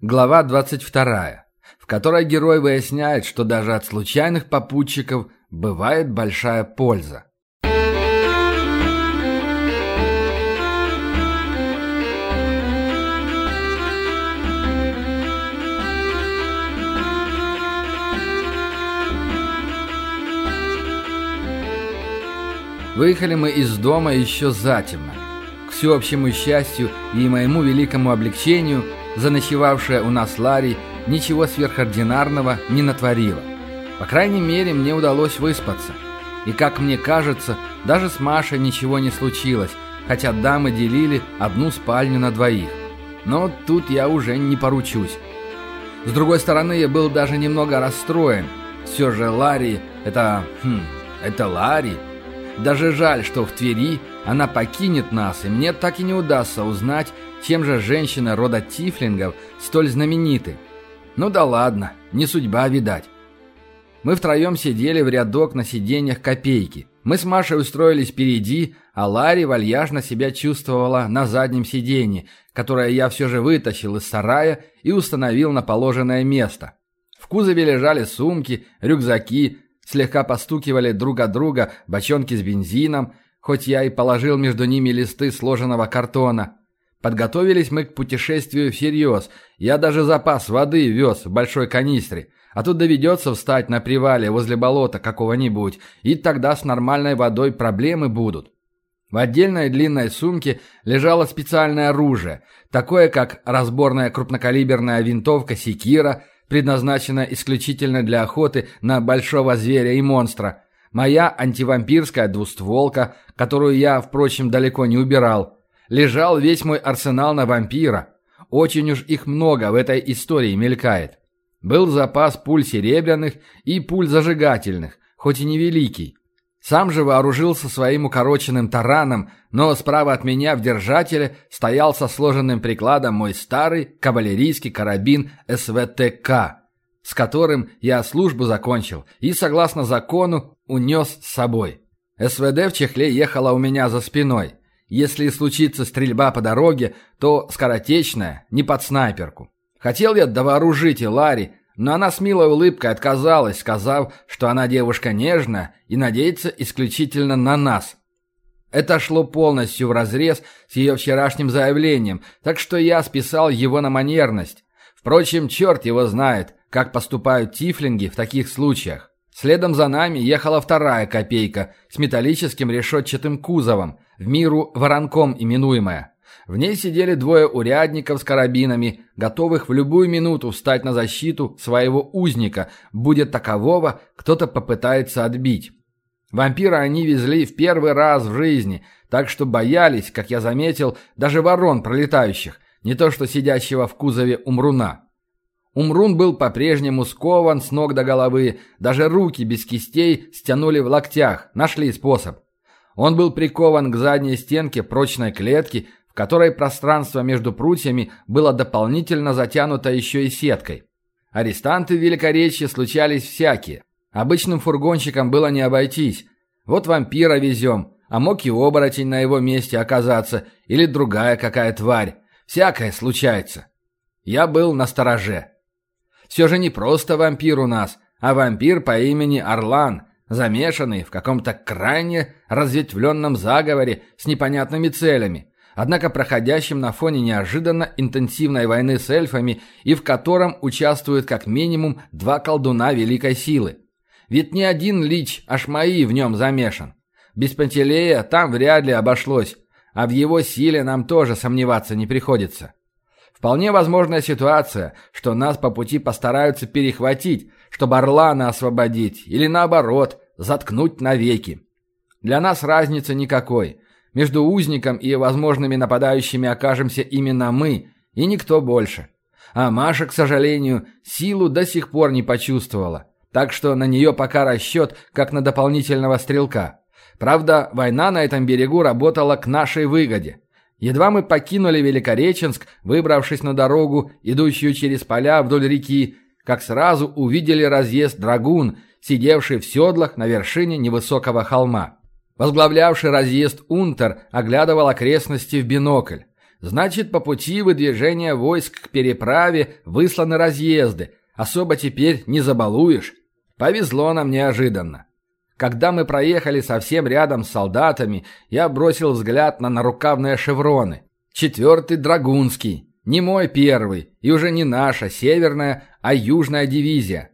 Глава 22, в которой герой выясняет, что даже от случайных попутчиков бывает большая польза. Выехали мы из дома еще затемно. К всеобщему счастью и моему великому облегчению, заночевавшая у нас Ларри ничего сверхординарного не натворила. По крайней мере, мне удалось выспаться. И, как мне кажется, даже с Машей ничего не случилось, хотя дамы делили одну спальню на двоих. Но тут я уже не поручусь. С другой стороны, я был даже немного расстроен. Все же Ларри — это... Хм, это Ларри. Даже жаль, что в Твери она покинет нас, и мне так и не удастся узнать, чем же женщины рода Тифлингов столь знамениты. Ну да ладно, не судьба, видать. Мы втроем сидели в рядок на сиденьях копейки. Мы с Машей устроились впереди, а Ларри вальяжно себя чувствовала на заднем сиденье, которое я все же вытащил из сарая и установил на положенное место. В кузове лежали сумки, рюкзаки, слегка постукивали друг от друга бочонки с бензином, хоть я и положил между ними листы сложенного картона. Подготовились мы к путешествию всерьез. Я даже запас воды вез в большой канистре. А тут доведется встать на привале возле болота какого-нибудь, и тогда с нормальной водой проблемы будут. В отдельной длинной сумке лежало специальное оружие, такое как разборная крупнокалиберная винтовка «Секира», предназначена исключительно для охоты на большого зверя и монстра. Моя антивампирская двустволка, которую я, впрочем, далеко не убирал. Лежал весь мой арсенал на вампира. Очень уж их много в этой истории мелькает. Был запас пуль серебряных и пуль зажигательных, хоть и невеликий. Сам же вооружился своим укороченным тараном, но справа от меня в держателе стоял со сложенным прикладом мой старый кавалерийский карабин СВТК, с которым я службу закончил и, согласно закону, унес с собой. СВД в чехле ехала у меня за спиной. Если случится стрельба по дороге, то скоротечная, не под снайперку. Хотел я довооружить и Ларри, но она с милой улыбкой отказалась, сказав, что она девушка нежная и надеется исключительно на нас. Это шло полностью вразрез с ее вчерашним заявлением, так что я списал его на манерность. Впрочем, черт его знает, как поступают тифлинги в таких случаях. Следом за нами ехала вторая копейка с металлическим решетчатым кузовом, в миру воронком именуемая. В ней сидели двое урядников с карабинами, готовых в любую минуту встать на защиту своего узника, будет такового, кто-то попытается отбить. Вампира они везли в первый раз в жизни, так что боялись, как я заметил, даже ворон пролетающих, не то что сидящего в кузове умруна. Умрун был по-прежнему скован с ног до головы, даже руки без кистей стянули в локтях, нашли способ. Он был прикован к задней стенке прочной клетки, которой пространство между прутьями было дополнительно затянуто еще и сеткой. Арестанты в Великоречье случались всякие. Обычным фургонщикам было не обойтись. Вот вампира везем, а мог и оборотень на его месте оказаться, или другая какая тварь. Всякое случается. Я был на стороже. Все же не просто вампир у нас, а вампир по имени Орлан, замешанный в каком-то крайне разветвленном заговоре с непонятными целями однако проходящим на фоне неожиданно интенсивной войны с эльфами и в котором участвуют как минимум два колдуна великой силы. Ведь ни один лич аж мои в нем замешан. Без Пантелея там вряд ли обошлось, а в его силе нам тоже сомневаться не приходится. Вполне возможная ситуация, что нас по пути постараются перехватить, чтобы Орлана освободить, или наоборот, заткнуть навеки. Для нас разницы никакой – между узником и возможными нападающими окажемся именно мы, и никто больше. А Маша, к сожалению, силу до сих пор не почувствовала. Так что на нее пока расчет, как на дополнительного стрелка. Правда, война на этом берегу работала к нашей выгоде. Едва мы покинули Великореченск, выбравшись на дорогу, идущую через поля вдоль реки, как сразу увидели разъезд «Драгун», сидевший в седлах на вершине невысокого холма. Возглавлявший разъезд Унтер оглядывал окрестности в бинокль. Значит, по пути выдвижения войск к переправе высланы разъезды. Особо теперь не забалуешь. Повезло нам неожиданно. Когда мы проехали совсем рядом с солдатами, я бросил взгляд на нарукавные шевроны. Четвертый Драгунский. Не мой первый, и уже не наша северная, а южная дивизия.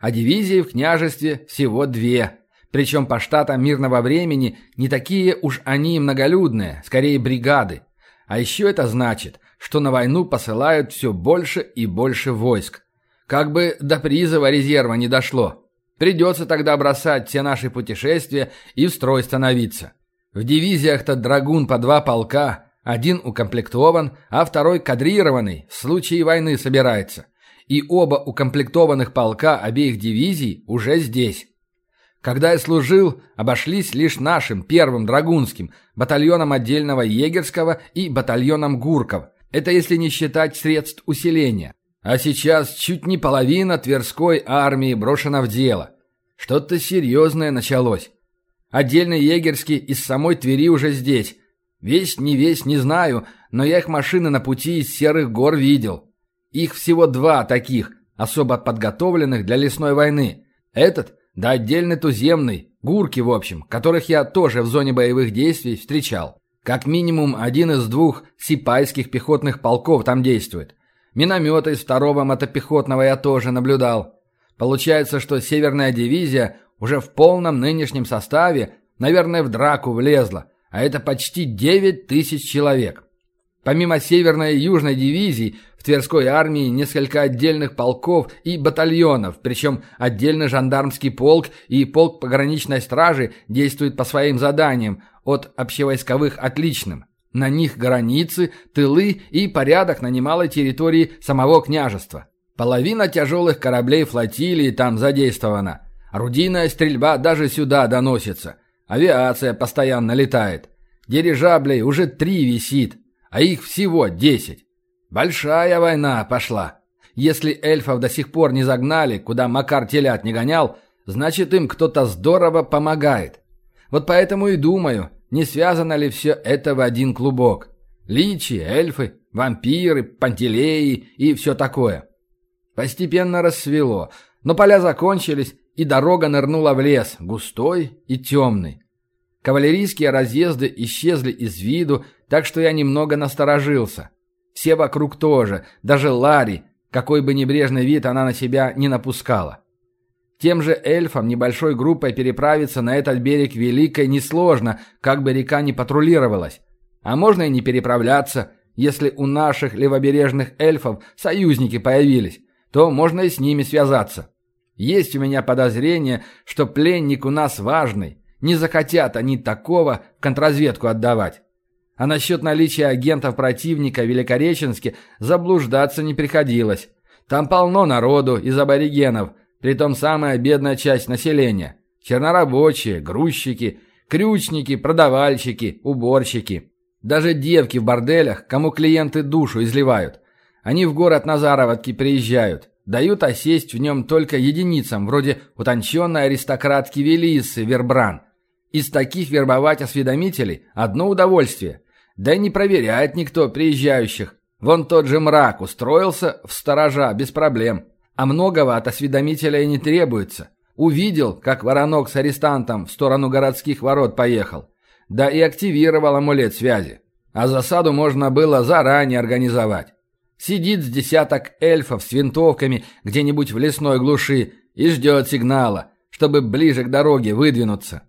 А дивизии в княжестве всего две. Причем по штатам мирного времени не такие уж они многолюдные, скорее бригады. А еще это значит, что на войну посылают все больше и больше войск. Как бы до призыва резерва не дошло. Придется тогда бросать все наши путешествия и в строй становиться. В дивизиях-то драгун по два полка, один укомплектован, а второй кадрированный, в случае войны собирается. И оба укомплектованных полка обеих дивизий уже здесь. Когда я служил, обошлись лишь нашим первым драгунским, батальоном отдельного егерского и батальоном гурков. Это если не считать средств усиления. А сейчас чуть не половина Тверской армии брошена в дело. Что-то серьезное началось. Отдельный егерский из самой Твери уже здесь. Весь не весь не знаю, но я их машины на пути из Серых гор видел. Их всего два таких, особо подготовленных для лесной войны. Этот да отдельный туземный, гурки в общем, которых я тоже в зоне боевых действий встречал. Как минимум один из двух сипайских пехотных полков там действует. Минометы из второго мотопехотного я тоже наблюдал. Получается, что северная дивизия уже в полном нынешнем составе, наверное, в драку влезла, а это почти 9 тысяч человек. Помимо Северной и Южной дивизий, в Тверской армии несколько отдельных полков и батальонов, причем отдельный жандармский полк и полк пограничной стражи действуют по своим заданиям, от общевойсковых отличным. На них границы, тылы и порядок на немалой территории самого княжества. Половина тяжелых кораблей флотилии там задействована. Орудийная стрельба даже сюда доносится. Авиация постоянно летает. Дирижаблей уже три висит а их всего десять. Большая война пошла. Если эльфов до сих пор не загнали, куда Макар телят не гонял, значит им кто-то здорово помогает. Вот поэтому и думаю, не связано ли все это в один клубок. Личи, эльфы, вампиры, пантелеи и все такое. Постепенно рассвело, но поля закончились, и дорога нырнула в лес, густой и темный. Кавалерийские разъезды исчезли из виду, так что я немного насторожился. Все вокруг тоже, даже Ларри, какой бы небрежный вид она на себя не напускала. Тем же эльфам небольшой группой переправиться на этот берег Великой несложно, как бы река не патрулировалась. А можно и не переправляться, если у наших левобережных эльфов союзники появились, то можно и с ними связаться. Есть у меня подозрение, что пленник у нас важный. Не захотят они такого контрразведку отдавать. А насчет наличия агентов противника в Великореченске заблуждаться не приходилось. Там полно народу из аборигенов, притом самая бедная часть населения. Чернорабочие, грузчики, крючники, продавальщики, уборщики. Даже девки в борделях, кому клиенты душу изливают. Они в город на заработки приезжают. Дают осесть в нем только единицам, вроде утонченной аристократки Велисы Вербран. Из таких вербовать осведомителей – одно удовольствие. Да и не проверяет никто приезжающих. Вон тот же мрак устроился в сторожа без проблем. А многого от осведомителя и не требуется. Увидел, как воронок с арестантом в сторону городских ворот поехал. Да и активировал амулет связи. А засаду можно было заранее организовать. Сидит с десяток эльфов с винтовками где-нибудь в лесной глуши и ждет сигнала, чтобы ближе к дороге выдвинуться.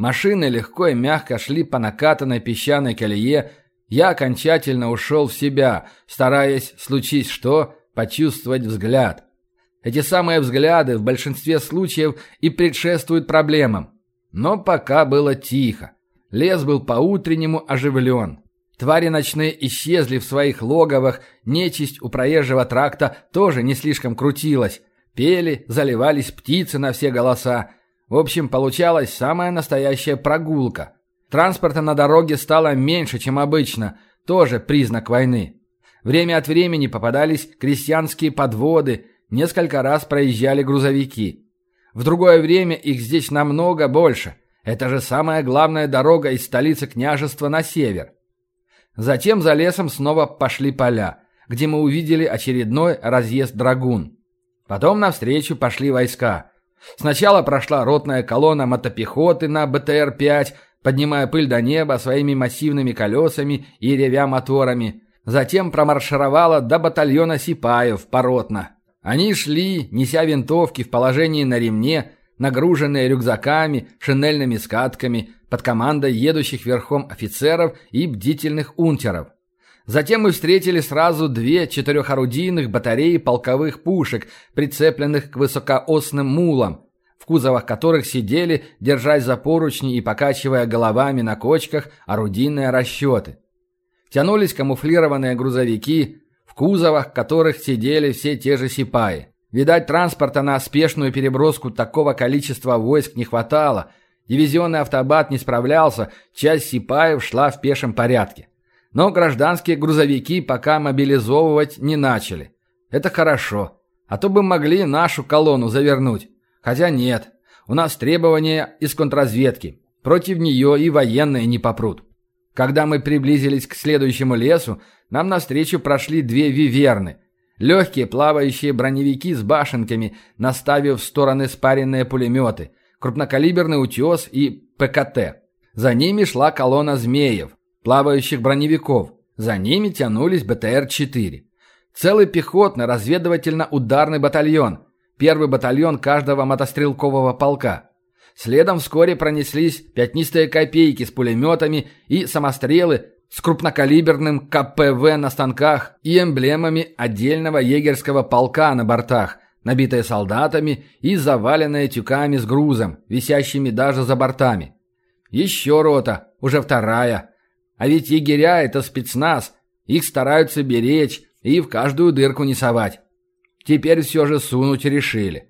Машины легко и мягко шли по накатанной песчаной колее. Я окончательно ушел в себя, стараясь, случись что, почувствовать взгляд. Эти самые взгляды в большинстве случаев и предшествуют проблемам. Но пока было тихо. Лес был по-утреннему оживлен. Твари ночные исчезли в своих логовах, нечисть у проезжего тракта тоже не слишком крутилась. Пели, заливались птицы на все голоса. В общем, получалась самая настоящая прогулка. Транспорта на дороге стало меньше, чем обычно, тоже признак войны. Время от времени попадались крестьянские подводы, несколько раз проезжали грузовики. В другое время их здесь намного больше. Это же самая главная дорога из столицы княжества на север. Затем за лесом снова пошли поля, где мы увидели очередной разъезд драгун. Потом навстречу пошли войска. Сначала прошла ротная колонна мотопехоты на БТР-5, поднимая пыль до неба своими массивными колесами и ревя моторами. Затем промаршировала до батальона сипаев поротно. Они шли, неся винтовки в положении на ремне, нагруженные рюкзаками, шинельными скатками, под командой едущих верхом офицеров и бдительных унтеров. Затем мы встретили сразу две четырехорудийных батареи полковых пушек, прицепленных к высокоосным мулам, в кузовах которых сидели, держась за поручни и покачивая головами на кочках, орудийные расчеты. Тянулись камуфлированные грузовики, в кузовах которых сидели все те же сипаи. Видать, транспорта на спешную переброску такого количества войск не хватало. Дивизионный автобат не справлялся, часть сипаев шла в пешем порядке. Но гражданские грузовики пока мобилизовывать не начали. Это хорошо. А то бы могли нашу колонну завернуть. Хотя нет. У нас требования из контрразведки. Против нее и военные не попрут. Когда мы приблизились к следующему лесу, нам навстречу прошли две виверны – Легкие плавающие броневики с башенками, наставив в стороны спаренные пулеметы, крупнокалиберный утес и ПКТ. За ними шла колонна «Змеев», плавающих броневиков. За ними тянулись БТР-4. Целый пехотно-разведывательно-ударный батальон. Первый батальон каждого мотострелкового полка. Следом вскоре пронеслись пятнистые копейки с пулеметами и самострелы с крупнокалиберным КПВ на станках и эмблемами отдельного егерского полка на бортах, набитые солдатами и заваленные тюками с грузом, висящими даже за бортами. Еще рота, уже вторая. А ведь егеря – это спецназ, их стараются беречь и в каждую дырку не совать. Теперь все же сунуть решили.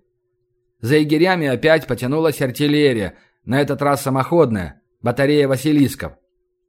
За егерями опять потянулась артиллерия, на этот раз самоходная, батарея Василисков.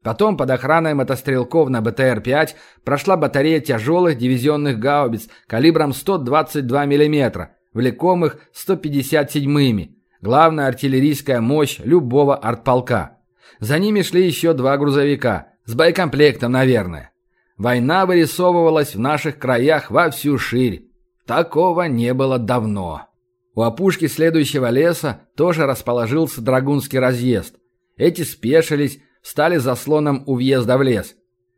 Потом под охраной мотострелков на БТР-5 прошла батарея тяжелых дивизионных гаубиц калибром 122 мм, влекомых 157-ми. Главная артиллерийская мощь любого артполка. За ними шли еще два грузовика, с боекомплектом, наверное. Война вырисовывалась в наших краях во всю ширь. Такого не было давно. У опушки следующего леса тоже расположился драгунский разъезд. Эти спешились, стали заслоном у въезда в лес.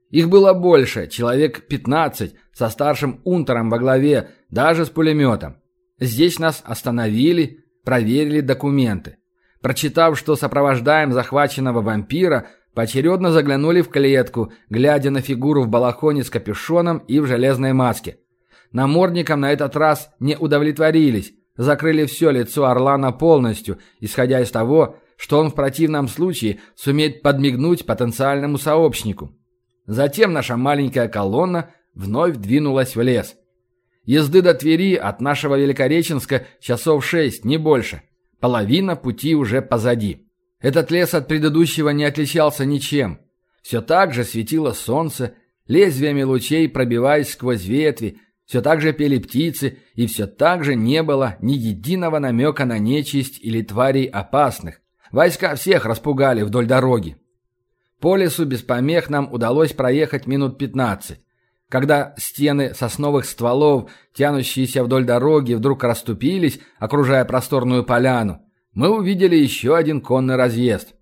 Их было больше, человек 15, со старшим унтером во главе, даже с пулеметом. Здесь нас остановили, проверили документы. Прочитав, что сопровождаем захваченного вампира, поочередно заглянули в клетку, глядя на фигуру в балахоне с капюшоном и в железной маске. Намордником на этот раз не удовлетворились, закрыли все лицо Орлана полностью, исходя из того, что он в противном случае сумеет подмигнуть потенциальному сообщнику. Затем наша маленькая колонна вновь двинулась в лес. Езды до Твери от нашего Великореченска часов шесть, не больше. Половина пути уже позади. Этот лес от предыдущего не отличался ничем. Все так же светило солнце, лезвиями лучей пробиваясь сквозь ветви, все так же пели птицы, и все так же не было ни единого намека на нечисть или тварей опасных. Войска всех распугали вдоль дороги. По лесу без помех нам удалось проехать минут пятнадцать. Когда стены сосновых стволов, тянущиеся вдоль дороги, вдруг расступились, окружая просторную поляну, мы увидели еще один конный разъезд.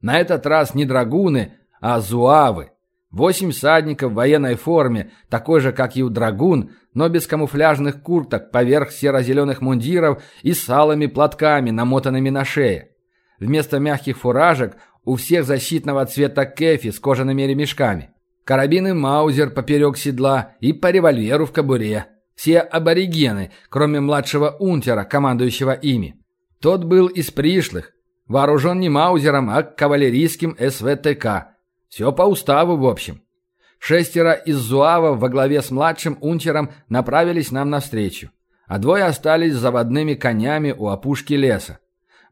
На этот раз не драгуны, а зуавы. Восемь всадников в военной форме, такой же, как и у драгун, но без камуфляжных курток поверх серо-зеленых мундиров и с алыми платками, намотанными на шее. Вместо мягких фуражек у всех защитного цвета кефи с кожаными ремешками. Карабины Маузер поперек седла и по револьверу в кобуре. Все аборигены, кроме младшего унтера, командующего ими. Тот был из пришлых, вооружен не Маузером, а кавалерийским СВТК. Все по уставу, в общем. Шестеро из Зуавов во главе с младшим унтером направились нам навстречу, а двое остались заводными конями у опушки леса.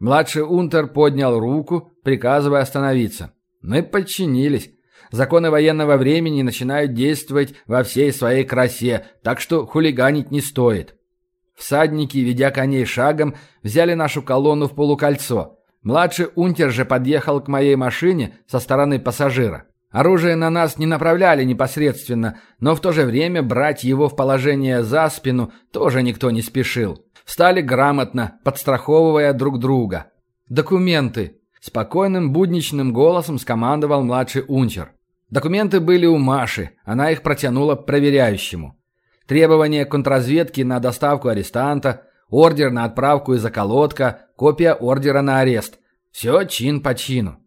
Младший унтер поднял руку, приказывая остановиться. Мы подчинились. Законы военного времени начинают действовать во всей своей красе, так что хулиганить не стоит. Всадники, ведя коней шагом, взяли нашу колонну в полукольцо. Младший унтер же подъехал к моей машине со стороны пассажира. Оружие на нас не направляли непосредственно, но в то же время брать его в положение за спину тоже никто не спешил. Встали грамотно, подстраховывая друг друга. «Документы!» – спокойным будничным голосом скомандовал младший унтер. Документы были у Маши, она их протянула проверяющему. Требования контрразведки на доставку арестанта, ордер на отправку из околотка, копия ордера на арест. Все чин по чину.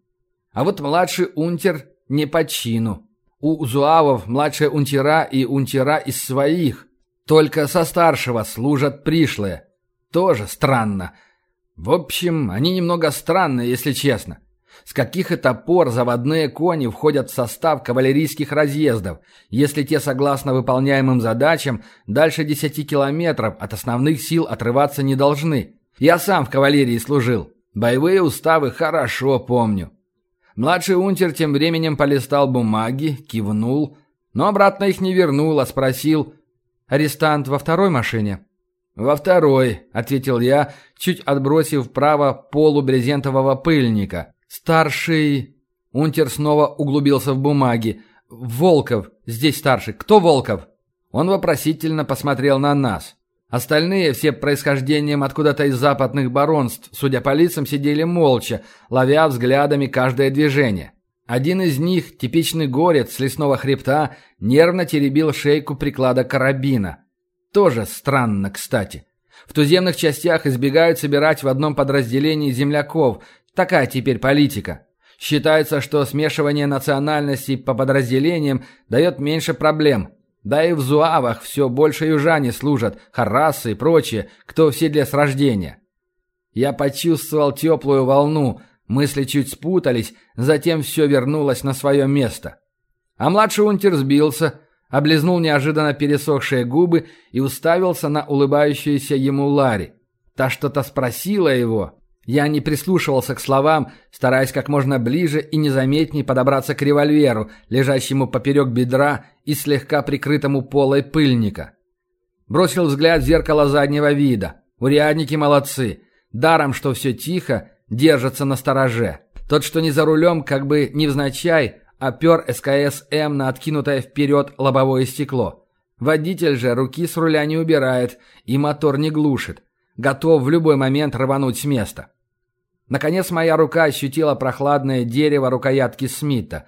А вот младший унтер не по чину. У зуавов младшие унтера и унтера из своих. Только со старшего служат пришлые. Тоже странно. В общем, они немного странные, если честно. С каких это пор заводные кони входят в состав кавалерийских разъездов, если те, согласно выполняемым задачам, дальше 10 километров от основных сил отрываться не должны? Я сам в кавалерии служил. Боевые уставы хорошо помню. Младший унтер тем временем полистал бумаги, кивнул, но обратно их не вернул, а спросил «Арестант во второй машине?» «Во второй», — ответил я, чуть отбросив вправо полу брезентового пыльника. «Старший...» Унтер снова углубился в бумаги. «Волков. Здесь старший. Кто Волков?» Он вопросительно посмотрел на нас. Остальные, все происхождением откуда-то из западных баронств, судя по лицам, сидели молча, ловя взглядами каждое движение. Один из них, типичный горец с лесного хребта, нервно теребил шейку приклада карабина. Тоже странно, кстати. В туземных частях избегают собирать в одном подразделении земляков. Такая теперь политика. Считается, что смешивание национальностей по подразделениям дает меньше проблем – да и в зуавах все больше южане служат, харасы и прочие, кто в седле с рождения. Я почувствовал теплую волну, мысли чуть спутались, затем все вернулось на свое место. А младший унтер сбился, облизнул неожиданно пересохшие губы и уставился на улыбающуюся ему Ларри. Та что-то спросила его, я не прислушивался к словам, стараясь как можно ближе и незаметнее подобраться к револьверу, лежащему поперек бедра и слегка прикрытому полой пыльника. Бросил взгляд в зеркало заднего вида. Урядники молодцы. Даром, что все тихо, держатся на стороже. Тот, что не за рулем, как бы невзначай, опер СКС-М на откинутое вперед лобовое стекло. Водитель же руки с руля не убирает и мотор не глушит. Готов в любой момент рвануть с места. Наконец моя рука ощутила прохладное дерево рукоятки Смита.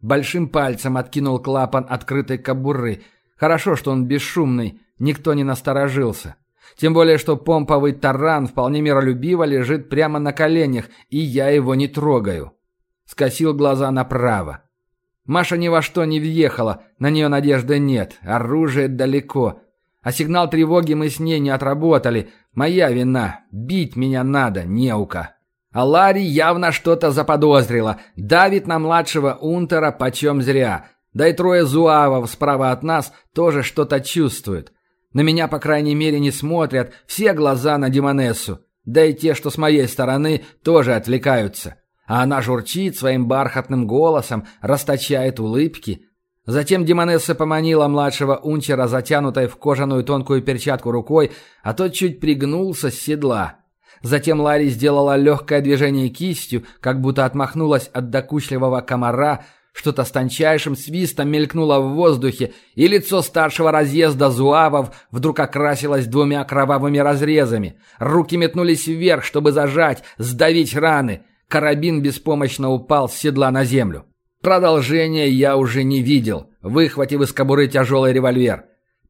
Большим пальцем откинул клапан открытой кобуры. Хорошо, что он бесшумный, никто не насторожился. Тем более, что помповый таран вполне миролюбиво лежит прямо на коленях, и я его не трогаю. Скосил глаза направо. Маша ни во что не въехала, на нее надежды нет, оружие далеко. А сигнал тревоги мы с ней не отработали. Моя вина, бить меня надо, неука. А Ларри явно что-то заподозрила. Давит на младшего унтера почем зря. Да и трое зуавов справа от нас тоже что-то чувствуют. На меня, по крайней мере, не смотрят. Все глаза на Димонессу. Да и те, что с моей стороны, тоже отвлекаются. А она журчит своим бархатным голосом, расточает улыбки. Затем Димонесса поманила младшего унтера, затянутой в кожаную тонкую перчатку рукой, а тот чуть пригнулся с седла. Затем Ларри сделала легкое движение кистью, как будто отмахнулась от докучливого комара, что-то с тончайшим свистом мелькнуло в воздухе, и лицо старшего разъезда зуавов вдруг окрасилось двумя кровавыми разрезами. Руки метнулись вверх, чтобы зажать, сдавить раны. Карабин беспомощно упал с седла на землю. Продолжения я уже не видел, выхватив из кобуры тяжелый револьвер.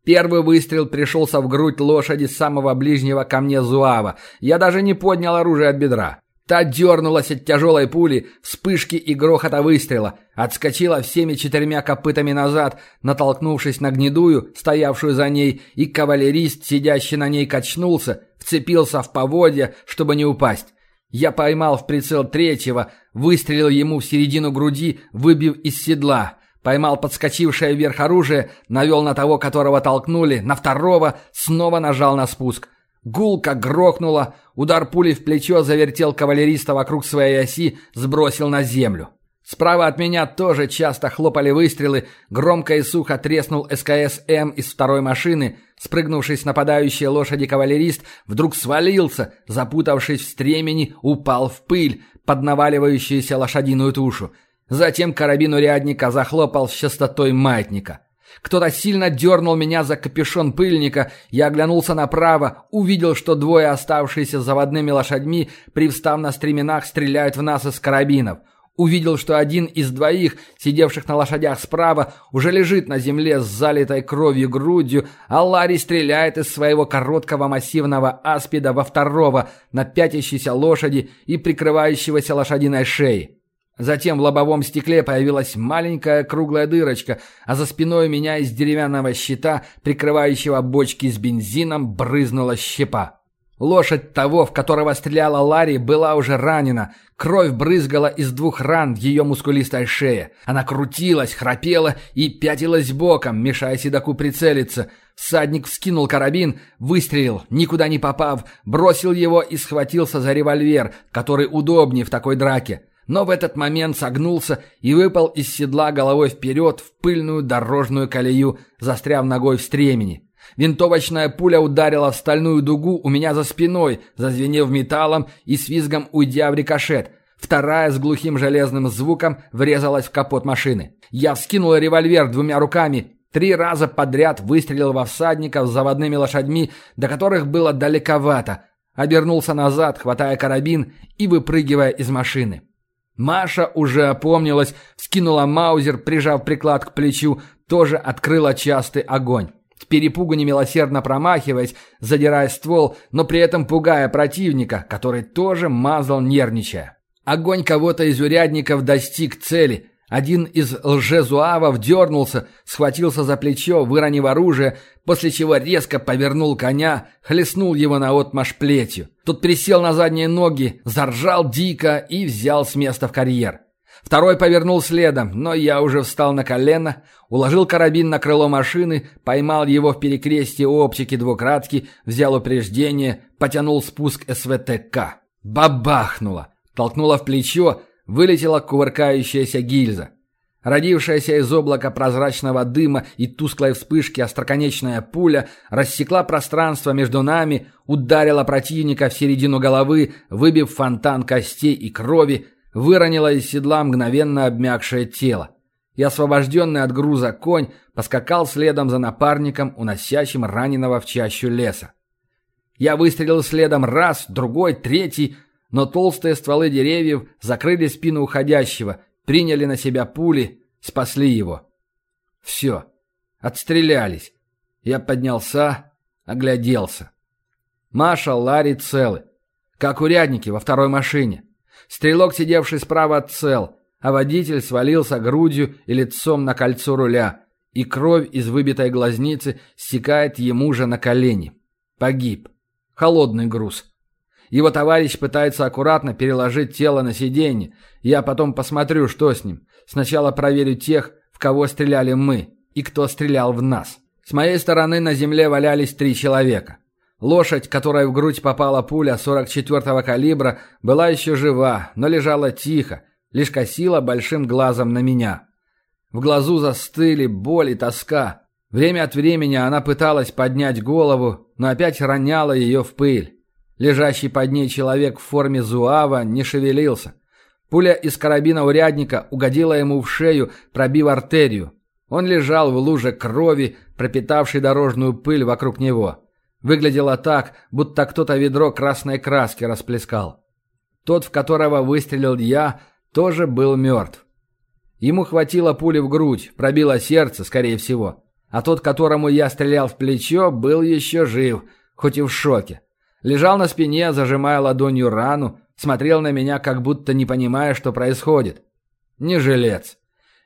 Первый выстрел пришелся в грудь лошади самого ближнего ко мне Зуава. Я даже не поднял оружие от бедра. Та дернулась от тяжелой пули, вспышки и грохота выстрела, отскочила всеми четырьмя копытами назад, натолкнувшись на гнедую, стоявшую за ней, и кавалерист, сидящий на ней, качнулся, вцепился в поводья, чтобы не упасть. Я поймал в прицел третьего, выстрелил ему в середину груди, выбив из седла. Поймал подскочившее вверх оружие, навел на того, которого толкнули, на второго, снова нажал на спуск. Гулка грохнула, удар пули в плечо завертел кавалериста вокруг своей оси, сбросил на землю. Справа от меня тоже часто хлопали выстрелы, громко и сухо треснул СКС-М из второй машины, спрыгнувший с нападающей лошади кавалерист, вдруг свалился, запутавшись в стремени, упал в пыль под наваливающуюся лошадиную тушу. Затем карабин урядника захлопал с частотой маятника. Кто-то сильно дернул меня за капюшон пыльника, я оглянулся направо, увидел, что двое оставшиеся заводными лошадьми, привстав на стременах, стреляют в нас из карабинов. Увидел, что один из двоих, сидевших на лошадях справа, уже лежит на земле с залитой кровью грудью, а Ларри стреляет из своего короткого массивного аспида во второго, на пятящейся лошади и прикрывающегося лошадиной шеи. Затем в лобовом стекле появилась маленькая круглая дырочка, а за спиной меня из деревянного щита, прикрывающего бочки с бензином, брызнула щепа. Лошадь того, в которого стреляла Ларри, была уже ранена. Кровь брызгала из двух ран в ее мускулистой шее. Она крутилась, храпела и пятилась боком, мешая седоку прицелиться. Всадник вскинул карабин, выстрелил, никуда не попав, бросил его и схватился за револьвер, который удобнее в такой драке но в этот момент согнулся и выпал из седла головой вперед в пыльную дорожную колею, застряв ногой в стремени. Винтовочная пуля ударила в стальную дугу у меня за спиной, зазвенев металлом и с визгом уйдя в рикошет. Вторая с глухим железным звуком врезалась в капот машины. Я вскинул револьвер двумя руками, три раза подряд выстрелил во всадников с заводными лошадьми, до которых было далековато. Обернулся назад, хватая карабин и выпрыгивая из машины. Маша уже опомнилась, скинула маузер, прижав приклад к плечу, тоже открыла частый огонь. С перепугу немилосердно промахиваясь, задирая ствол, но при этом пугая противника, который тоже мазал нервничая. Огонь кого-то из урядников достиг цели. Один из лжезуавов дернулся, схватился за плечо, выронив оружие, после чего резко повернул коня, хлестнул его наотмашь плетью. Тот присел на задние ноги, заржал дико и взял с места в карьер. Второй повернул следом, но я уже встал на колено, уложил карабин на крыло машины, поймал его в перекрестие оптики двукратки, взял упреждение, потянул спуск СВТК. Бабахнуло! Толкнуло в плечо, вылетела кувыркающаяся гильза. Родившаяся из облака прозрачного дыма и тусклой вспышки остроконечная пуля рассекла пространство между нами, ударила противника в середину головы, выбив фонтан костей и крови, выронила из седла мгновенно обмякшее тело. И освобожденный от груза конь поскакал следом за напарником, уносящим раненого в чащу леса. Я выстрелил следом раз, другой, третий, но толстые стволы деревьев закрыли спину уходящего, приняли на себя пули, спасли его. Все. Отстрелялись. Я поднялся, огляделся. Маша, Ларри целы. Как урядники во второй машине. Стрелок, сидевший справа, цел, а водитель свалился грудью и лицом на кольцо руля, и кровь из выбитой глазницы стекает ему же на колени. Погиб. Холодный груз. Его товарищ пытается аккуратно переложить тело на сиденье. Я потом посмотрю, что с ним. Сначала проверю тех, в кого стреляли мы, и кто стрелял в нас. С моей стороны на земле валялись три человека. Лошадь, которой в грудь попала пуля 44-го калибра, была еще жива, но лежала тихо, лишь косила большим глазом на меня. В глазу застыли боль и тоска. Время от времени она пыталась поднять голову, но опять роняла ее в пыль. Лежащий под ней человек в форме зуава не шевелился. Пуля из карабина урядника угодила ему в шею, пробив артерию. Он лежал в луже крови, пропитавшей дорожную пыль вокруг него. Выглядело так, будто кто-то ведро красной краски расплескал. Тот, в которого выстрелил я, тоже был мертв. Ему хватило пули в грудь, пробило сердце, скорее всего. А тот, которому я стрелял в плечо, был еще жив, хоть и в шоке. Лежал на спине, зажимая ладонью рану, смотрел на меня, как будто не понимая, что происходит. Не жилец.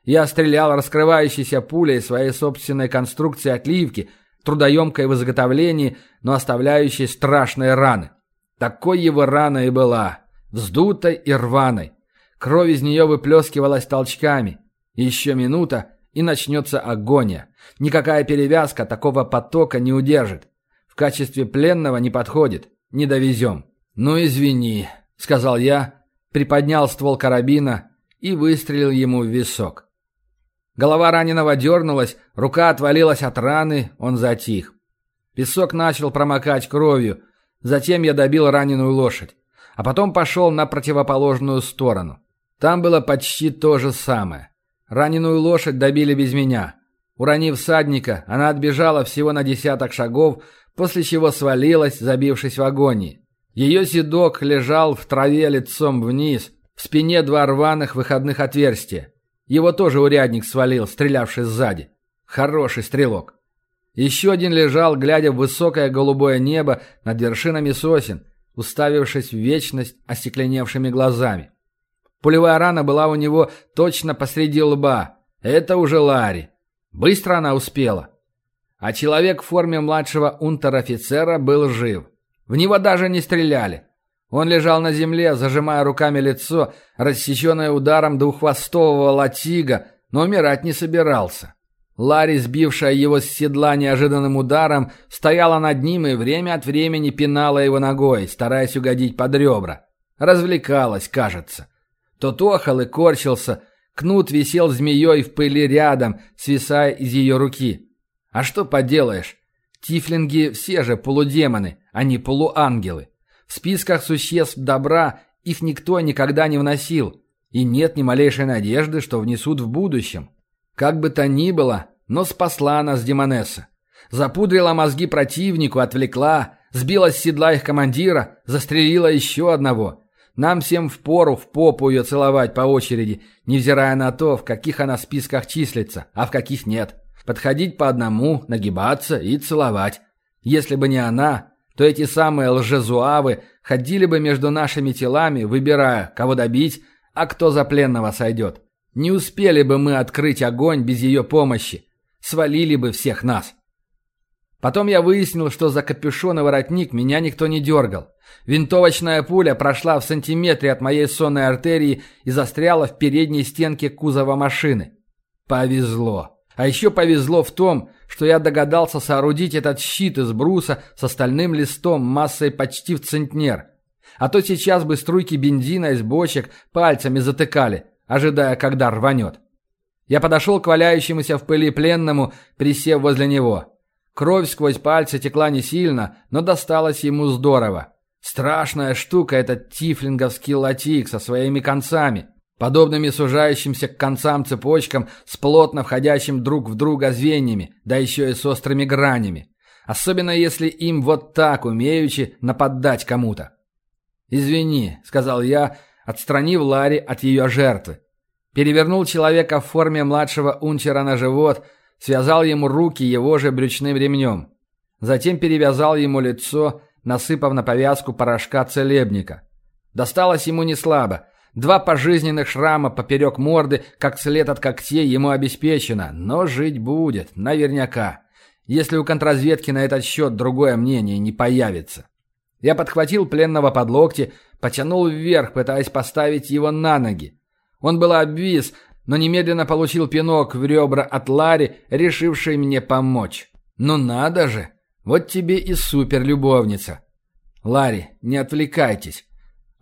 Я стрелял раскрывающейся пулей своей собственной конструкции отливки, трудоемкой в изготовлении, но оставляющей страшные раны. Такой его рана и была, вздутой и рваной. Кровь из нее выплескивалась толчками. Еще минута, и начнется агония. Никакая перевязка такого потока не удержит. В качестве пленного не подходит. Не довезем. Ну, извини, сказал я, приподнял ствол карабина и выстрелил ему в висок. Голова раненого дернулась, рука отвалилась от раны, он затих. Песок начал промокать кровью. Затем я добил раненую лошадь. А потом пошел на противоположную сторону. Там было почти то же самое. Раненую лошадь добили без меня. Уронив всадника, она отбежала всего на десяток шагов, после чего свалилась, забившись в агонии. Ее седок лежал в траве лицом вниз, в спине два рваных выходных отверстия. Его тоже урядник свалил, стрелявший сзади. Хороший стрелок. Еще один лежал, глядя в высокое голубое небо над вершинами сосен, уставившись в вечность остекленевшими глазами. Пулевая рана была у него точно посреди лба. Это уже Ларри. Быстро она успела. А человек в форме младшего унтер-офицера был жив. В него даже не стреляли. Он лежал на земле, зажимая руками лицо, рассеченное ударом двуххвостового латига, но умирать не собирался. Ларри, сбившая его с седла неожиданным ударом, стояла над ним и время от времени пинала его ногой, стараясь угодить под ребра. Развлекалась, кажется. Тот охал и корчился, кнут висел змеей в пыли рядом, свисая из ее руки. А что поделаешь? Тифлинги все же полудемоны, а не полуангелы. В списках существ добра их никто никогда не вносил, и нет ни малейшей надежды, что внесут в будущем. Как бы то ни было, но спасла нас Демонесса. Запудрила мозги противнику, отвлекла, сбила с седла их командира, застрелила еще одного. Нам всем впору в попу ее целовать по очереди, невзирая на то, в каких она списках числится, а в каких нет. Подходить по одному, нагибаться и целовать. Если бы не она, то эти самые лжезуавы ходили бы между нашими телами, выбирая, кого добить, а кто за пленного сойдет. Не успели бы мы открыть огонь без ее помощи. Свалили бы всех нас. Потом я выяснил, что за капюшон и воротник меня никто не дергал. Винтовочная пуля прошла в сантиметре от моей сонной артерии и застряла в передней стенке кузова машины. Повезло. А еще повезло в том, что я догадался соорудить этот щит из бруса с остальным листом массой почти в центнер. А то сейчас бы струйки бензина из бочек пальцами затыкали, ожидая, когда рванет. Я подошел к валяющемуся в пыли пленному, присев возле него. Кровь сквозь пальцы текла не сильно, но досталось ему здорово. Страшная штука этот тифлинговский латик со своими концами подобными сужающимся к концам цепочкам с плотно входящим друг в друга звеньями, да еще и с острыми гранями. Особенно если им вот так умеючи нападать кому-то. «Извини», — сказал я, отстранив Ларри от ее жертвы. Перевернул человека в форме младшего унчера на живот, связал ему руки его же брючным ремнем. Затем перевязал ему лицо, насыпав на повязку порошка целебника. Досталось ему не слабо — Два пожизненных шрама поперек морды, как след от когтей, ему обеспечено. Но жить будет, наверняка. Если у контрразведки на этот счет другое мнение не появится. Я подхватил пленного под локти, потянул вверх, пытаясь поставить его на ноги. Он был обвис, но немедленно получил пинок в ребра от Ларри, решившей мне помочь. «Ну надо же! Вот тебе и суперлюбовница!» «Ларри, не отвлекайтесь.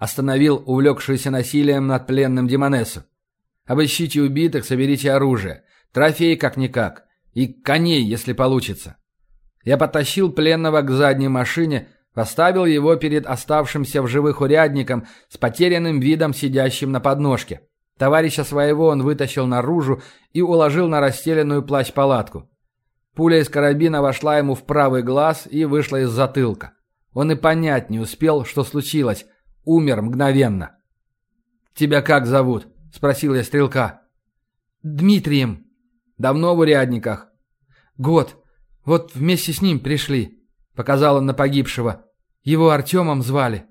Остановил увлекшуюся насилием над пленным Демонессу. «Обыщите убитых, соберите оружие. Трофей как-никак. И коней, если получится». Я потащил пленного к задней машине, поставил его перед оставшимся в живых урядником с потерянным видом сидящим на подножке. Товарища своего он вытащил наружу и уложил на расстеленную плащ-палатку. Пуля из карабина вошла ему в правый глаз и вышла из затылка. Он и понять не успел, что случилось. Умер мгновенно. «Тебя как зовут?» – спросил я стрелка. «Дмитрием». «Давно в урядниках?» «Год. Вот вместе с ним пришли», – показал он на погибшего. «Его Артемом звали».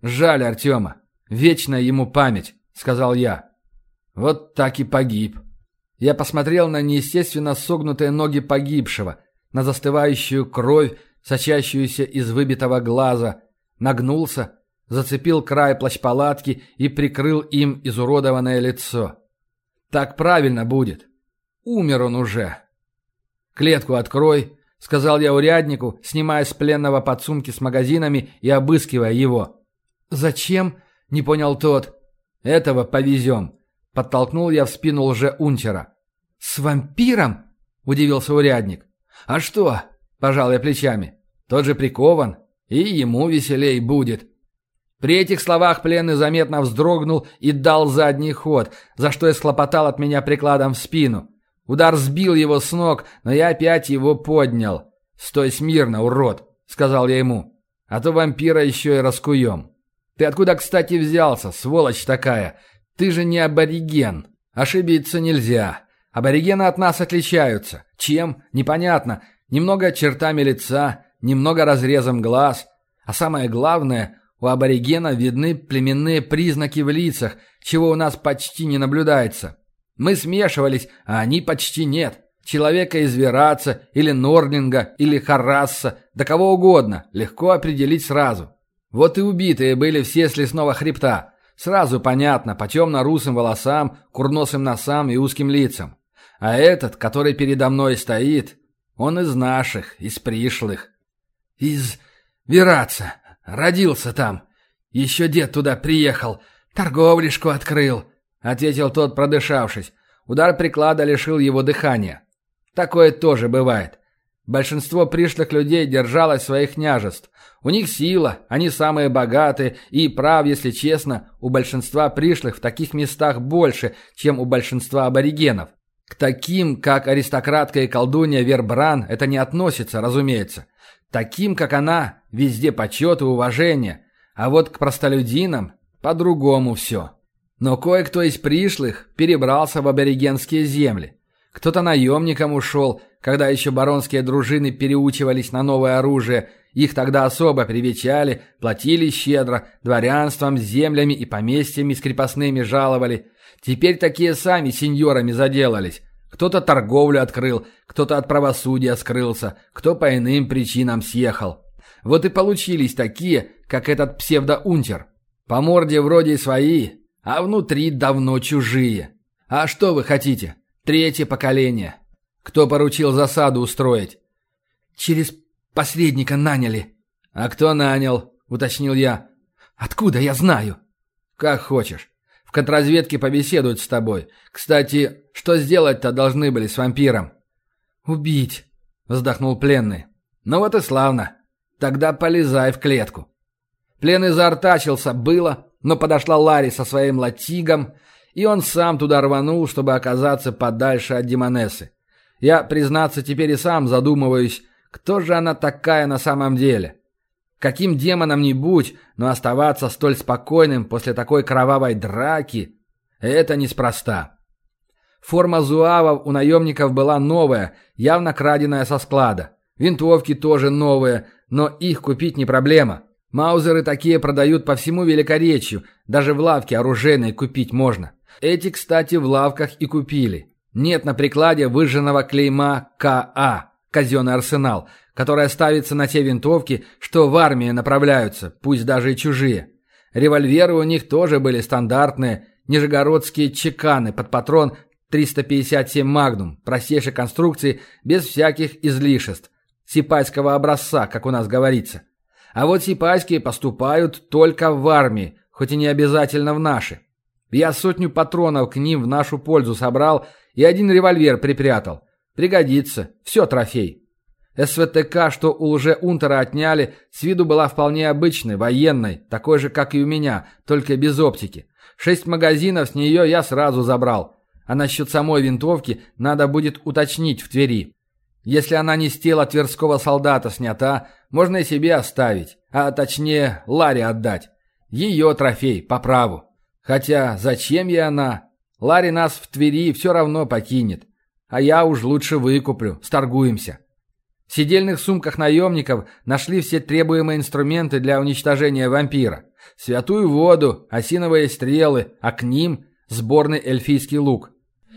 «Жаль Артема. Вечная ему память», – сказал я. «Вот так и погиб». Я посмотрел на неестественно согнутые ноги погибшего, на застывающую кровь, сочащуюся из выбитого глаза, нагнулся зацепил край плащ-палатки и прикрыл им изуродованное лицо. «Так правильно будет. Умер он уже». «Клетку открой», — сказал я уряднику, снимая с пленного подсумки с магазинами и обыскивая его. «Зачем?» — не понял тот. «Этого повезем», — подтолкнул я в спину лже-унтера. «С вампиром?» — удивился урядник. «А что?» — пожал я плечами. «Тот же прикован, и ему веселей будет». При этих словах пленный заметно вздрогнул и дал задний ход, за что я схлопотал от меня прикладом в спину. Удар сбил его с ног, но я опять его поднял. «Стой смирно, урод!» — сказал я ему. «А то вампира еще и раскуем». «Ты откуда, кстати, взялся, сволочь такая? Ты же не абориген. Ошибиться нельзя. Аборигены от нас отличаются. Чем? Непонятно. Немного чертами лица, немного разрезом глаз. А самое главное, у аборигена видны племенные признаки в лицах, чего у нас почти не наблюдается. Мы смешивались, а они почти нет. Человека из Вераца, или Норнинга, или Харасса, да кого угодно, легко определить сразу. Вот и убитые были все с лесного хребта. Сразу понятно, по темно-русым волосам, курносым носам и узким лицам. А этот, который передо мной стоит, он из наших, из пришлых. Из Вераца. Родился там. Еще дед туда приехал. Торговлишку открыл. Ответил тот, продышавшись. Удар приклада лишил его дыхания. Такое тоже бывает. Большинство пришлых людей держалось своих княжеств. У них сила, они самые богатые, и, прав, если честно, у большинства пришлых в таких местах больше, чем у большинства аборигенов. К таким, как аристократка и колдунья Вербран, это не относится, разумеется. Таким, как она, везде почет и уважение. А вот к простолюдинам по-другому все. Но кое-кто из пришлых перебрался в аборигенские земли. Кто-то наемником ушел, когда еще баронские дружины переучивались на новое оружие. Их тогда особо привечали, платили щедро, дворянством, землями и поместьями с крепостными жаловали. Теперь такие сами сеньорами заделались. Кто-то торговлю открыл, кто-то от правосудия скрылся, кто по иным причинам съехал. Вот и получились такие, как этот псевдоунтер. По морде вроде свои, а внутри давно чужие. А что вы хотите? Третье поколение. Кто поручил засаду устроить? Через посредника наняли. А кто нанял? Уточнил я. Откуда я знаю? Как хочешь. В контрразведке побеседуют с тобой. Кстати, что сделать-то должны были с вампиром? Убить, вздохнул пленный. Ну вот и славно. Тогда полезай в клетку. Пленный заортачился, было, но подошла Ларри со своим латигом, и он сам туда рванул, чтобы оказаться подальше от Демонессы. Я, признаться, теперь и сам задумываюсь, кто же она такая на самом деле. Каким демоном ни будь, но оставаться столь спокойным после такой кровавой драки – это неспроста. Форма зуавов у наемников была новая, явно краденая со склада. Винтовки тоже новые, но их купить не проблема. Маузеры такие продают по всему Великоречью, даже в лавке оружейной купить можно. Эти, кстати, в лавках и купили. Нет на прикладе выжженного клейма КА – казенный арсенал – которая ставится на те винтовки, что в армии направляются, пусть даже и чужие. Револьверы у них тоже были стандартные, нижегородские чеканы под патрон 357 «Магнум», простейшей конструкции, без всяких излишеств. Сипайского образца, как у нас говорится. А вот сипайские поступают только в армии, хоть и не обязательно в наши. Я сотню патронов к ним в нашу пользу собрал и один револьвер припрятал. Пригодится. Все трофей. СВТК, что у лже-унтера отняли, с виду была вполне обычной, военной, такой же, как и у меня, только без оптики. Шесть магазинов с нее я сразу забрал. А насчет самой винтовки надо будет уточнить в Твери. Если она не с тела тверского солдата снята, можно и себе оставить, а точнее Ларе отдать. Ее трофей, по праву. Хотя зачем ей она? Ларри нас в Твери все равно покинет. А я уж лучше выкуплю, сторгуемся. В сидельных сумках наемников нашли все требуемые инструменты для уничтожения вампира. Святую воду, осиновые стрелы, а к ним сборный эльфийский лук.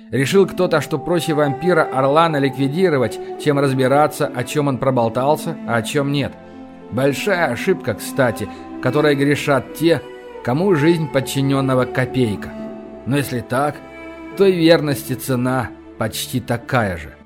Решил кто-то, что проще вампира Орлана ликвидировать, чем разбираться, о чем он проболтался, а о чем нет. Большая ошибка, кстати, которой грешат те, кому жизнь подчиненного копейка. Но если так, то и верности цена почти такая же.